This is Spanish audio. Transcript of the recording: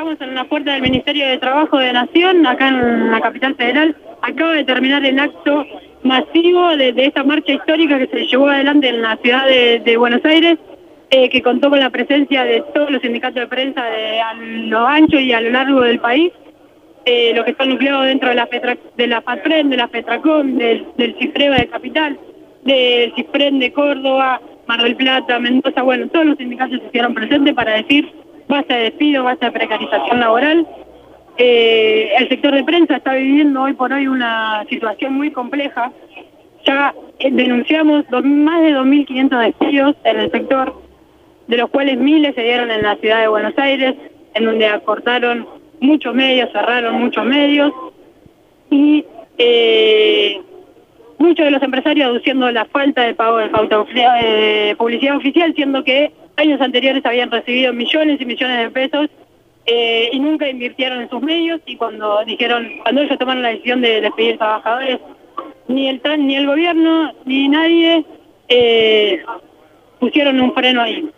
estamos en la puerta del Ministerio de Trabajo de Nación, acá en la capital federal. Acaba de terminar el acto masivo de, esta marcha histórica que se llevó adelante en la ciudad de, Buenos Aires, eh, que contó con la presencia de todos los sindicatos de prensa a lo ancho y a lo largo del país, eh, lo que está nucleado dentro de la, Petra, de la FATPREN, de la FETRACOM, del, del CIFREBA de Capital, del CIFREN de Córdoba, Mar del Plata, Mendoza, bueno, todos los sindicatos se hicieron presentes para decir basta de despido, basta de precarización laboral. Eh, el sector de prensa está viviendo hoy por hoy una situación muy compleja. Ya eh, denunciamos más de 2.500 despidos en el sector, de los cuales miles se dieron en la ciudad de Buenos Aires, en donde acortaron muchos medios, cerraron muchos medios y eh, muchos de los empresarios aduciendo la falta de pago de publicidad oficial, siendo que años anteriores habían recibido millones y millones de pesos eh, y nunca invirtieron en sus medios y cuando dijeron, cuando ellos tomaron la decisión de despedir trabajadores, ni el ni el gobierno ni nadie eh, pusieron un freno ahí.